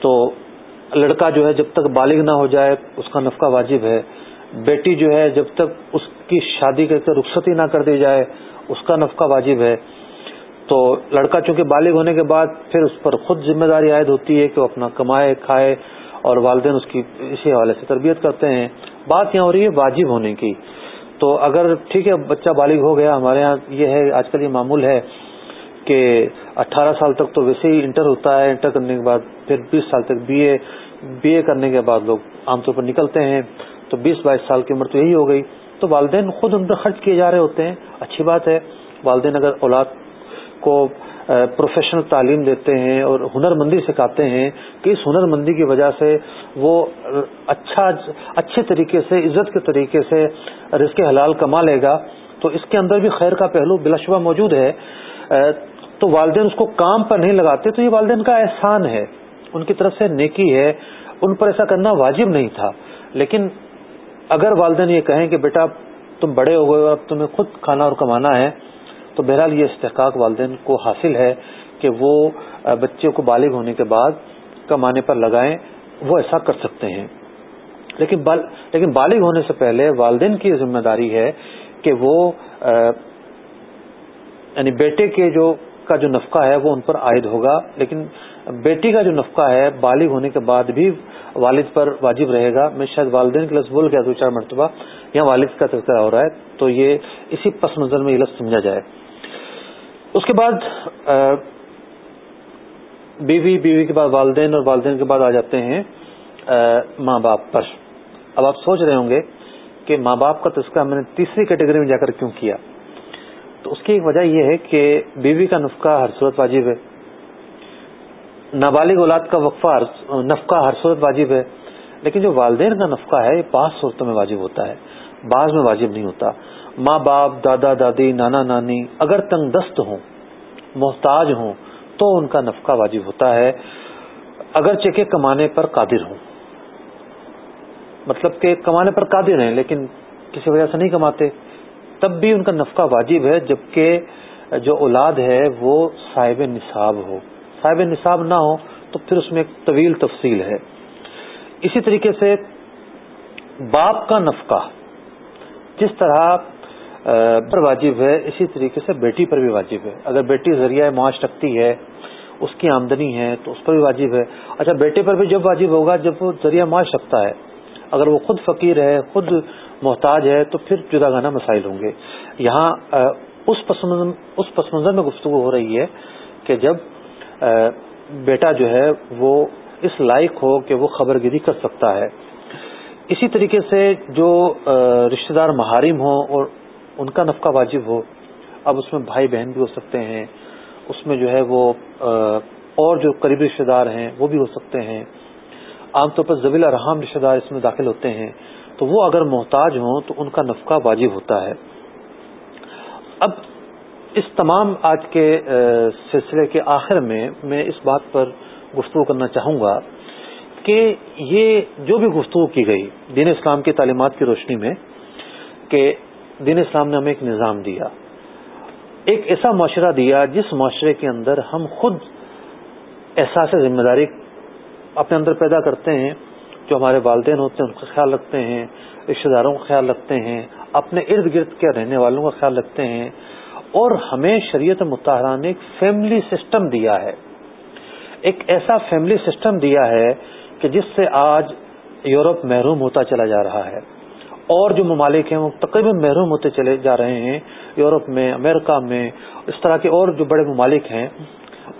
تو لڑکا جو ہے جب تک بالغ نہ ہو جائے، اس کا نفقہ واجب ہے۔ بیٹی جو ہے جب تک اس کی شادی کر کے رخصتی نہ کر دی جائے، اس کا نفقہ واجب ہے۔ تو لڑکا چونکہ بالغ ہونے کے بعد پھر اس پر خود ذمہ داری عائد ہوتی ہے کہ وہ اپنا کمائے، کھائے اور والدین اس کی اسی حوالے سے تربیت کرتے ہیں۔ بات یہاں ہو رہی ہے واجب ہونے کی۔ تو اگر ٹھیک ہے، بچہ بالغ ہو گیا، ہمارے ہاں یہ ہے، آج کل یہ معمول ہے کہ اٹھارہ سال تک تو ویسے ہی انٹر ہوتا ہے، انٹر کرنے کے بعد پھر بیس سال تک بی اے بی اے کرنے کے بعد لوگ عام طور پر نکلتے ہیں، تو بیس بائیس سال کی عمر تو یہی ہو گئی۔ تو والدین خود ان پر خرچ کیے جا رہے ہوتے ہیں۔ اچھی بات ہے، والدین اگر اولاد کو پروفیشنل تعلیم دیتے ہیں اور ہنر مندی سکھاتے ہیں کہ اس ہنر مندی کی وجہ سے وہ اچھا اچھے طریقے سے، عزت کے طریقے سے رزق حلال کما لے گا۔ تو اس کے اندر بھی خیر کا پہلو بلا شبہ موجود ہے۔ تو والدین اس کو کام پر نہیں لگاتے تو یہ والدین کا احسان ہے۔ ان کی طرف سے نیکی ہے۔ ان پر ایسا کرنا واجب نہیں تھا۔ لیکن اگر والدین یہ کہیں کہ بیٹا تم بڑے ہو گئے اور اب تمہیں خود کھانا اور کمانا ہے تو بہرحال یہ استحقاق والدین کو حاصل ہے کہ وہ بچے کو بالغ ہونے کے بعد کمانے پر لگائیں، وہ ایسا کر سکتے ہیں۔ لیکن بال، لیکن بالغ ہونے سے پہلے والدین کی ذمہ داری ہے کہ وہ یعنی بیٹے کے جو، کا جو نفقہ ہے وہ ان پر عائد ہوگا۔ لیکن بیٹی کا جو نفقہ ہے بالغ ہونے کے بعد بھی والد پر واجب رہے گا۔ میں شاید والدین کے لفظ بول گیا، دو چار مرتبہ یہاں والد کا تذکرہ ہو رہا ہے، تو یہ اسی پس منظر میں یہ لفظ سمجھا جائے۔ اس کے بعد بیوی بیوی کے بعد والدین اور والدین کے بعد آ جاتے ہیں ماں باپ پر۔ اب آپ سوچ رہے ہوں گے کہ ماں باپ کا تذکرہ میں نے تیسری کیٹیگری میں جا کر کیوں کیا؟ تو اس کی ایک وجہ یہ ہے کہ بیوی کا نفقہ ہر صورت واجب ہے۔ نابالغ اولاد کا وقفہ نفقہ ہر صورت واجب ہے، لیکن جو والدین کا نفقہ ہے، یہ پانچ صورتوں میں واجب ہوتا ہے، بعض میں واجب نہیں ہوتا۔ ماں باپ، دادا، دادی، نانا، نانی اگر تنگ دست ہوں، محتاج ہوں، تو ان کا نفقہ واجب ہوتا ہے اگر چکے کمانے پر قادر ہوں۔ مطلب کہ کمانے پر قادر ہیں، لیکن کسی وجہ سے نہیں کماتے۔ تب بھی ان کا نفقہ واجب ہے، جبکہ جو اولاد ہے، وہ صاحب نصاب ہو۔ صاحب نصاب نہ ہو، تو پھر اس میں ایک طویل تفصیل ہے۔ اسی طریقے سے باپ کا نفقہ، جس طرح پر واجب ہے، اسی طریقے سے بیٹی پر بھی واجب ہے۔ اگر بیٹی ذریعہ معاش رکھتی ہے، اس کی آمدنی ہے، تو اس پر بھی واجب ہے۔ اچھا بیٹے پر بھی جب واجب ہوگا، جب وہ ذریعہ معاش رکھتا ہے، اگر وہ خود فقیر ہے، خود محتاج ہے، تو پھر جدا گانا مسائل ہوں گے۔ یہاں اس پس منظر میں گفتگو ہو رہی ہے کہ جب بیٹا جو ہے، وہ اس لائق ہو کہ وہ خبر گیری کر سکتا ہے۔ اسی طریقے سے جو رشتہ دار محارم ہوں اور ان کا نفقہ واجب ہو۔ اب اس میں بھائی بہن بھی ہو سکتے ہیں۔ اس میں جو ہے وہ اور جو قریبی رشتہ دار ہیں، وہ بھی ہو سکتے ہیں۔ عام طور پر زبیلا رحم رشتہ دار اس میں داخل ہوتے ہیں۔ تو وہ اگر محتاج ہوں تو ان کا نفقہ واجب ہوتا ہے۔ اب اس تمام آج کے سلسلے کے آخر میں میں اس بات پر گفتگو کرنا چاہوں گا کہ یہ جو بھی گفتگو کی گئی دین اسلام کی تعلیمات کی روشنی میں کہ دین اسلام نے ہمیں ایک نظام دیا، ایک ایسا معاشرہ دیا جس معاشرے کے اندر ہم خود احساس ذمہ داری اپنے اندر پیدا کرتے ہیں، جو ہمارے والدین ہوتے ہیں ان کا خیال رکھتے ہیں رشتے داروں کا خیال رکھتے ہیں، اپنے ارد گرد کے رہنے والوں کا خیال رکھتے ہیں۔ اور ہمیں شریعت متحرہ نے ایک فیملی سسٹم دیا ہے۔ ایک ایسا فیملی سسٹم دیا ہے کہ جس سے آج یورپ محروم ہوتا چلا جا رہا ہے۔ اور جو ممالک ہیں وہ تقریباً محروم ہوتے چلے جا رہے ہیں، یورپ میں، امریکہ میں، اس طرح کے اور جو بڑے ممالک ہیں،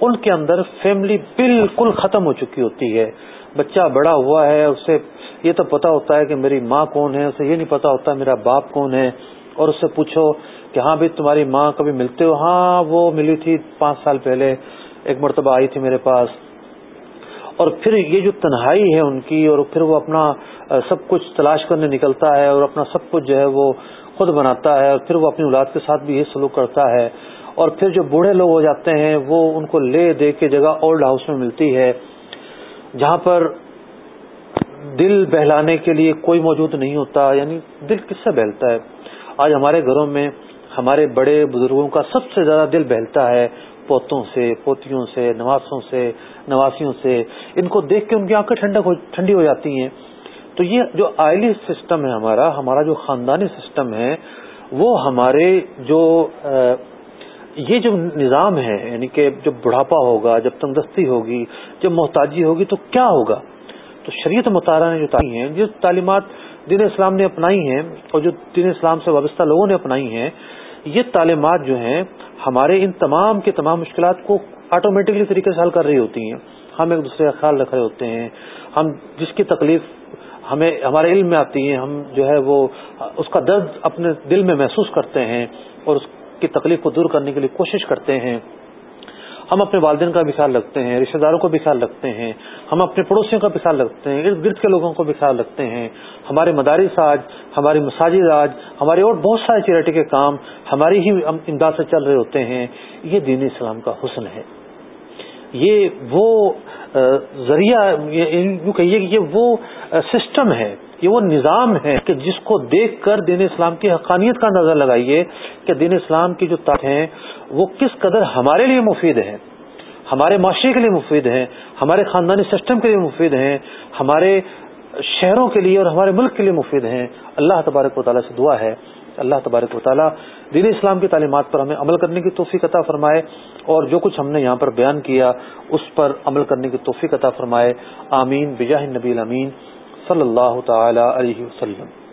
ان کے اندر فیملی بالکل ختم ہو چکی ہوتی ہے۔ بچہ بڑا ہوا ہے، اسے یہ تو پتا ہوتا ہے کہ میری ماں کون ہے، اسے یہ نہیں پتا ہوتا میرا باپ کون ہے۔ اور اس سے پوچھو کہ ہاں بھی تمہاری ماں کبھی ملتے ہو؟ ہاں وہ ملی تھی پانچ سال پہلے، ایک مرتبہ آئی تھی میرے پاس۔ اور پھر یہ جو تنہائی ہے ان کی اور پھر وہ اپنا سب کچھ تلاش کرنے نکلتا ہے اور اپنا سب کچھ جو ہے وہ خود بناتا ہے اور پھر وہ اپنی اولاد کے ساتھ بھی یہ سلوک کرتا ہے اور پھر جو بوڑھے لوگ ہو جاتے ہیں وہ ان کو لے دے کے جگہ اولڈ ہاؤس میں ملتی ہے، جہاں پر دل بہلانے کے لیے کوئی موجود نہیں ہوتا یعنی دل کس سے بہلتا ہے؟ آج ہمارے گھروں میں ہمارے بڑے بزرگوں کا سب سے زیادہ دل بہلتا ہے پوتوں سے پوتیوں سے، نواسوں سے، نواسیوں سے، ان کو دیکھ کے ان کی آنکھیں ٹھنڈی ہو جاتی ہیں۔ تو یہ جو آئلی سسٹم ہے ہمارا ہمارا جو خاندانی سسٹم ہے، وہ ہمارے جو یہ جو نظام ہے یعنی کہ جب بڑھاپا ہوگا، جب تندرستی ہوگی، جب محتاجی ہوگی، تو کیا ہوگا؟ تو شریعت مطالعہ نے جو تعلیم ہیں جو تعلیمات دین اسلام نے اپنائی ہیں اور جو دین اسلام سے وابستہ لوگوں نے اپنائی ہیں، یہ تعلیمات جو ہیں ہمارے ان تمام کے تمام مشکلات کو آٹومیٹکلی طریقے سے حل کر رہی ہوتی ہیں۔ ہم ایک دوسرے کا خیال رکھ رہے ہوتے ہیں۔ ہم جس کی تکلیف ہمیں، ہمارے علم میں آتی ہے ہم جو ہے وہ اس کا درد اپنے دل میں محسوس کرتے ہیں اور اس کی تکلیف کو دور کرنے کے لیے کوشش کرتے ہیں۔ ہم اپنے والدین کا بھی خیال رکھتے ہیں رشتے داروں کو بھی خیال رکھتے ہیں۔ ہم اپنے پڑوسیوں کا بھی خیال رکھتے ہیں، ارد گرد کے لوگوں کو بھی خیال رکھتے ہیں۔ ہمارے مدارس آج ہماری مساجد آج، ہمارے اور بہت سارے چیریٹی کے کام ہماری ہی امداد سے چل رہے ہوتے ہیں، یہ دین اسلام کا حسن ہے۔ یہ وہ ذریعہ یوں کہیے کہ یہ وہ سسٹم ہے، یہ وہ نظام ہے کہ جس کو دیکھ کر دین اسلام کی حقانیت کا نظر لگائیے کہ دین اسلام کی جو تک ہیں، وہ کس قدر ہمارے لیے مفید ہے ہمارے معاشرے کے لیے مفید ہیں، ہمارے خاندانی سسٹم کے لیے مفید ہیں، ہمارے شہروں کے لیے اور ہمارے ملک کے لیے مفید ہیں۔ اللہ تبارک و تعالیٰ سے دعا ہے۔ اللہ تبارک و تعالیٰ دین اسلام کی تعلیمات پر ہمیں عمل کرنے کی توفیق عطا فرمائے اور جو کچھ ہم نے یہاں پر بیان کیا اس پر عمل کرنے کی توفیق عطا فرمائے۔ آمین۔ بجاہ نبی امین صلی اللہ تعالی علیہ وسلم۔